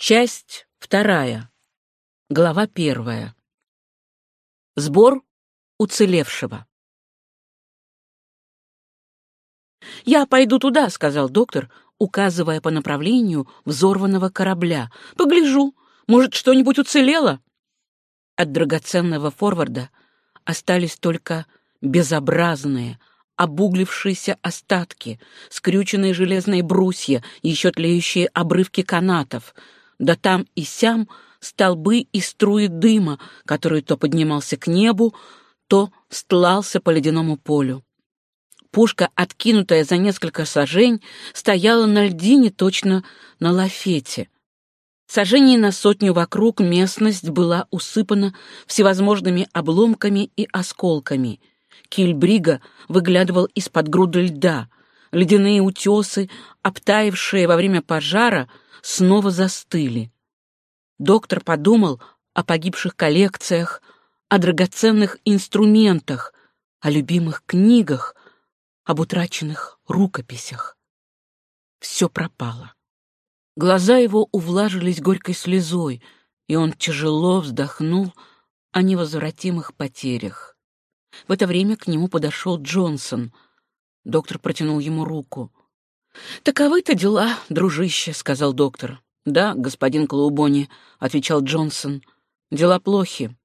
Часть вторая. Глава первая. Сбор уцелевшего. «Я пойду туда», — сказал доктор, указывая по направлению взорванного корабля. «Погляжу, может, что-нибудь уцелело?» От драгоценного форварда остались только безобразные, обуглившиеся остатки, скрюченные железные брусья, еще тлеющие обрывки канатов, да там и сям столбы и струи дыма, который то поднимался к небу, то стлался по ледяному полю. Пушка, откинутая за несколько сажень, стояла на льдине точно на лафете. Сожжений на сотню вокруг местность была усыпана всевозможными обломками и осколками. Киль брига выглядывал из-под груды льда. Ледяные утесы, обтаившие во время пожара, снова застыли. Доктор подумал о погибших коллекциях, о драгоценных инструментах, о любимых книгах, об утраченных рукописях. Все пропало. Глаза его увлажились горькой слезой, и он тяжело вздохнул о невозвратимых потерях. В это время к нему подошел Джонсон. Доктор протянул ему руку. «Таковы-то дела, дружище», — сказал доктор. «Да, господин Колубони», — отвечал Джонсон. «Дела плохи.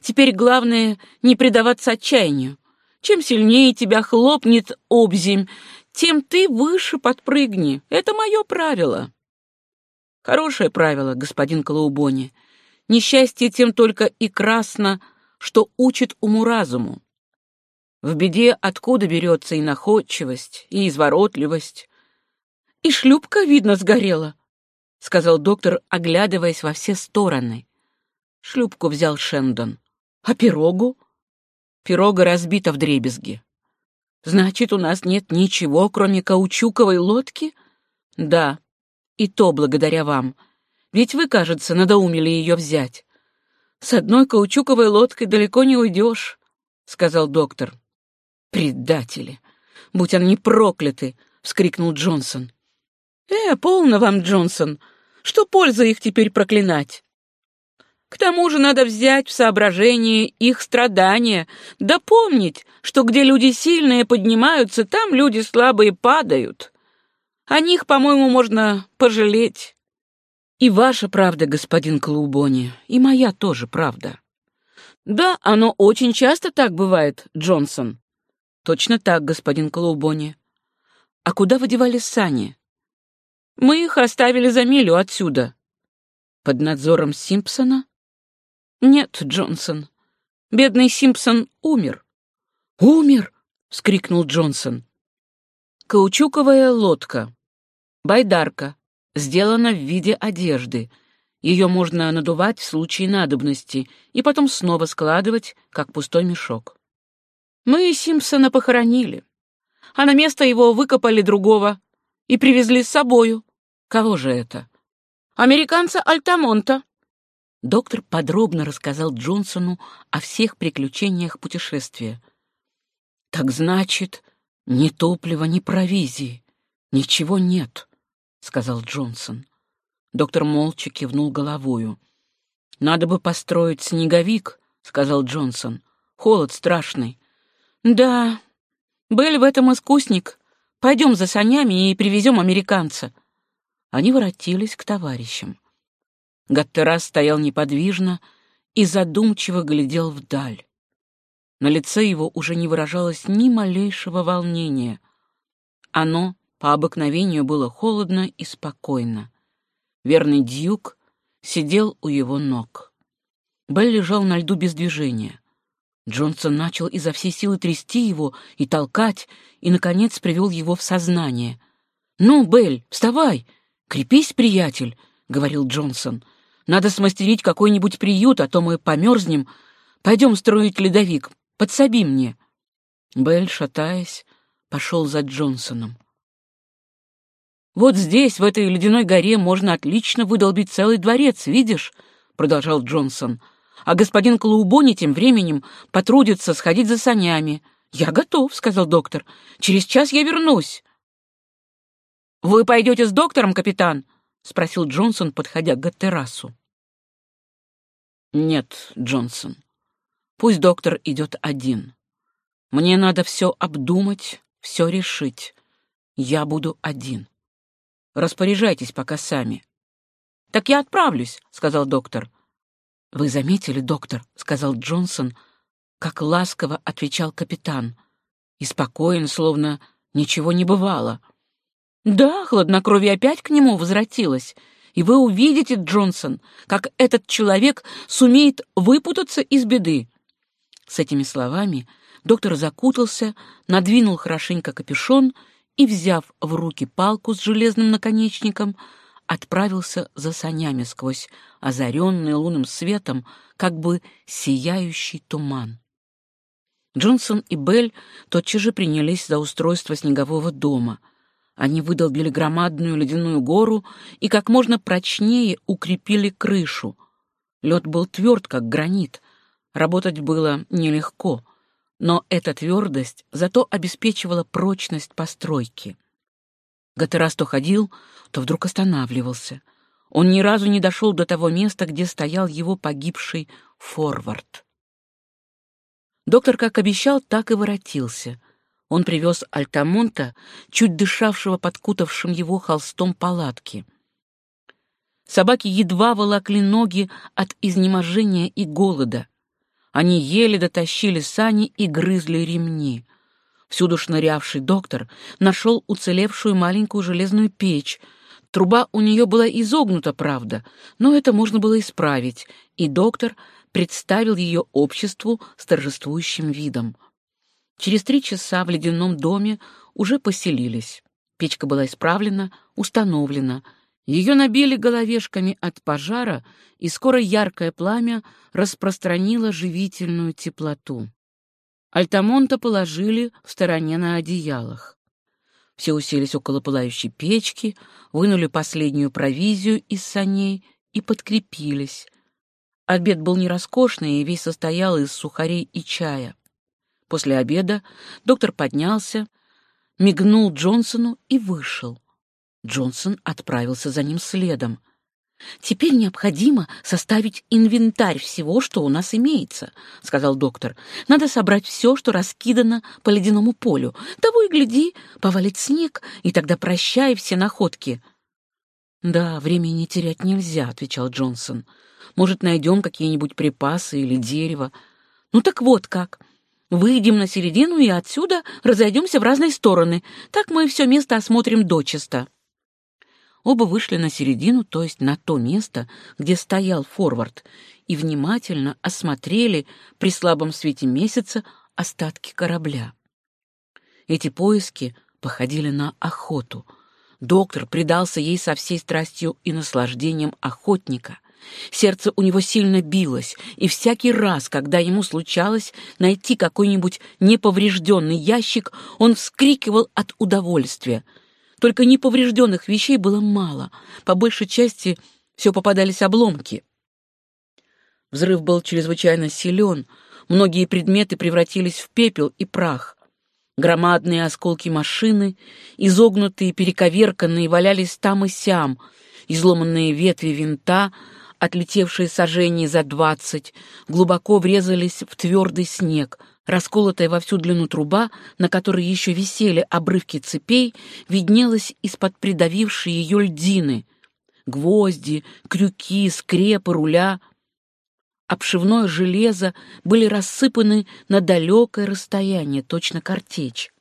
Теперь главное — не предаваться отчаянию. Чем сильнее тебя хлопнет обземь, тем ты выше подпрыгни. Это мое правило». Хорошее правило, господин Колоубони. Несчастье тем только и красно, что учит уму-разуму. В беде откуда берется и находчивость, и изворотливость. И шлюпка, видно, сгорела, — сказал доктор, оглядываясь во все стороны. Шлюпку взял Шендон. А пирогу? Пирога разбита в дребезги. Значит, у нас нет ничего, кроме каучуковой лодки? Да, и то благодаря вам. Ведь вы, кажется, надоумили ее взять. С одной каучуковой лодкой далеко не уйдешь, — сказал доктор. Предатели! Будь они прокляты! — вскрикнул Джонсон. Э, полно вам, Джонсон! Что польза их теперь проклинать? К тому же надо взять в соображение их страдания, да помнить, что где люди сильные поднимаются, там люди слабые падают. О них, по-моему, можно пожалеть. И ваша правда, господин Клоубони, и моя тоже правда. Да, оно очень часто так бывает, Джонсон. Точно так, господин Клоубони. А куда вы девали сани? Мы их оставили за милю отсюда. Под надзором Симпсона? Нет, Джонсон. Бедный Симпсон умер. Умер! вскрикнул Джонсон. Каучуковая лодка. Байдарка. Сделана в виде одежды. Ее можно надувать в случае надобности и потом снова складывать, как пустой мешок. Мы Симпсона похоронили, а на место его выкопали другого и привезли с собою. Кого же это? Американца Альтамонта. Доктор подробно рассказал Джонсону о всех приключениях путешествия. «Так значит, ни топлива, ни провизии, ничего нет», — сказал Джонсон. Доктор молча кивнул головою. «Надо бы построить снеговик», — сказал Джонсон. «Холод страшный». «Да, был в этом искусник. Пойдем за санями и привезем американца». Они воротились к товарищам. Гаттерас стоял неподвижно и задумчиво глядел вдаль. На лице его уже не выражалось ни малейшего волнения. Оно по обыкновению было холодно и спокойно. Верный дьюк сидел у его ног. Белл лежал на льду без движения. Джонсон начал изо всей силы трясти его и толкать, и, наконец, привел его в сознание. «Ну, Белль, вставай! Крепись, приятель!» — говорил Джонсон. Надо смастерить какой-нибудь приют, а то мы померзнем. Пойдем строить ледовик. Подсоби мне». Белль, шатаясь, пошел за Джонсоном. «Вот здесь, в этой ледяной горе, можно отлично выдолбить целый дворец, видишь?» — продолжал Джонсон. «А господин Клоубони тем временем потрудится сходить за санями». «Я готов», — сказал доктор. «Через час я вернусь». «Вы пойдете с доктором, капитан?» — спросил Джонсон, подходя к террасу. «Нет, Джонсон. Пусть доктор идет один. Мне надо все обдумать, все решить. Я буду один. Распоряжайтесь пока сами». «Так я отправлюсь», — сказал доктор. «Вы заметили, доктор», — сказал Джонсон, как ласково отвечал капитан, и спокоен, словно ничего не бывало. «Да, хладнокровие опять к нему возвратилось, и вы увидите, Джонсон, как этот человек сумеет выпутаться из беды». С этими словами доктор закутался, надвинул хорошенько капюшон и, взяв в руки палку с железным наконечником, отправился за санями сквозь озаренный лунным светом, как бы сияющий туман. Джонсон и Белль тотчас же принялись за устройство снегового дома. Они выдолбили громадную ледяную гору и как можно прочнее укрепили крышу. Лед был тверд, как гранит. Работать было нелегко, но эта твердость зато обеспечивала прочность постройки. Гатерас то ходил, то вдруг останавливался. Он ни разу не дошел до того места, где стоял его погибший форвард. Доктор, как обещал, так и воротился. Он привез Альтамонта, чуть дышавшего подкутавшим его холстом палатки. Собаки едва волокли ноги от изнеможения и голода. Они еле дотащили сани и грызли ремни. Всюду шнырявший доктор нашел уцелевшую маленькую железную печь. Труба у нее была изогнута, правда, но это можно было исправить, и доктор представил ее обществу с торжествующим видом. Через три часа в ледяном доме уже поселились. Печка была исправлена, установлена. Ее набили головешками от пожара, и скоро яркое пламя распространило живительную теплоту. Альтамонта положили в стороне на одеялах. Все уселись около пылающей печки, вынули последнюю провизию из саней и подкрепились. Обед был не роскошный и весь состоял из сухарей и чая. После обеда доктор поднялся, мигнул Джонсону и вышел. Джонсон отправился за ним следом. «Теперь необходимо составить инвентарь всего, что у нас имеется», — сказал доктор. «Надо собрать все, что раскидано по ледяному полю. Того и гляди, повалит снег, и тогда прощай все находки». «Да, времени терять нельзя», — отвечал Джонсон. «Может, найдем какие-нибудь припасы или дерево. Ну так вот как. Выйдем на середину и отсюда разойдемся в разные стороны. Так мы все место осмотрим дочисто». Оба вышли на середину, то есть на то место, где стоял форвард, и внимательно осмотрели при слабом свете месяца остатки корабля. Эти поиски походили на охоту. Доктор предался ей со всей страстью и наслаждением охотника. Сердце у него сильно билось, и всякий раз, когда ему случалось найти какой-нибудь неповрежденный ящик, он вскрикивал от удовольствия — только неповрежденных вещей было мало, по большей части все попадались обломки. Взрыв был чрезвычайно силен, многие предметы превратились в пепел и прах. Громадные осколки машины, изогнутые, перековерканные, валялись там и сям, изломанные ветви винта, отлетевшие сожжения за двадцать, глубоко врезались в твердый снег — Расколотая во всю длину труба, на которой еще висели обрывки цепей, виднелась из-под придавившей ее льдины. Гвозди, крюки, скрепы, руля, обшивное железо были рассыпаны на далекое расстояние, точно картечь.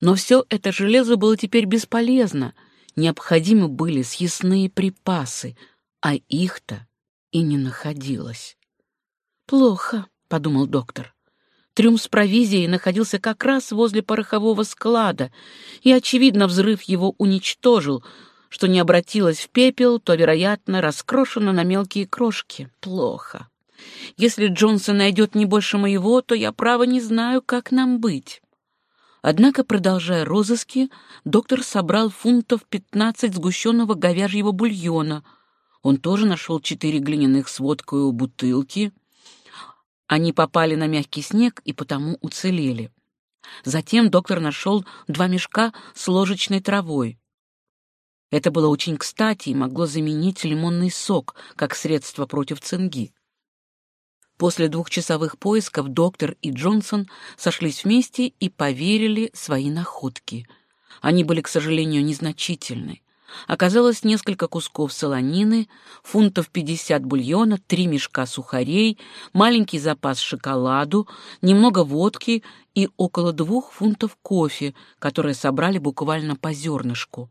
Но все это железо было теперь бесполезно, необходимы были съестные припасы, а их-то и не находилось. Плохо. — подумал доктор. Трюм с провизией находился как раз возле порохового склада, и, очевидно, взрыв его уничтожил. Что не обратилось в пепел, то, вероятно, раскрошено на мелкие крошки. Плохо. Если Джонсон найдет не больше моего, то я, право, не знаю, как нам быть. Однако, продолжая розыски, доктор собрал фунтов пятнадцать сгущенного говяжьего бульона. Он тоже нашел четыре глиняных с водкой бутылки — они попали на мягкий снег и потому уцелели. Затем доктор нашел два мешка с ложечной травой. Это было очень кстати и могло заменить лимонный сок как средство против цинги. После двухчасовых поисков доктор и Джонсон сошлись вместе и поверили свои находки. Они были, к сожалению, незначительны. Оказалось несколько кусков солонины, фунтов 50 бульона, три мешка сухарей, маленький запас шоколаду, немного водки и около двух фунтов кофе, которые собрали буквально по зернышку.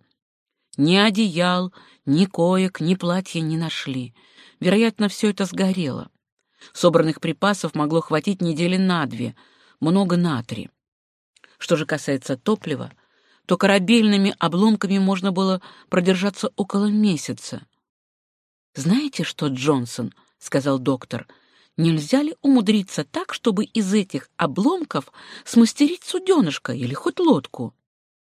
Ни одеял, ни коек, ни платья не нашли. Вероятно, все это сгорело. Собранных припасов могло хватить недели на две, много на три. Что же касается топлива, то корабельными обломками можно было продержаться около месяца. «Знаете что, Джонсон?» — сказал доктор. «Нельзя ли умудриться так, чтобы из этих обломков смастерить суденышко или хоть лодку?»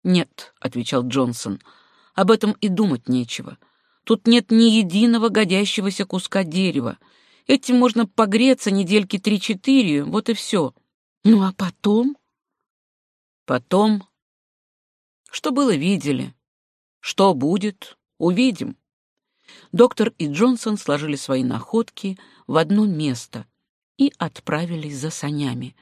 «Нет», — отвечал Джонсон, — «об этом и думать нечего. Тут нет ни единого годящегося куска дерева. Этим можно погреться недельки три-четыре, вот и все. Ну а потом?» «Потом что было, видели. Что будет, увидим. Доктор и Джонсон сложили свои находки в одно место и отправились за санями.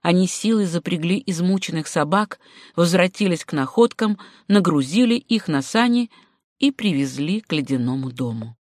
Они силой запрягли измученных собак, возвратились к находкам, нагрузили их на сани и привезли к ледяному дому.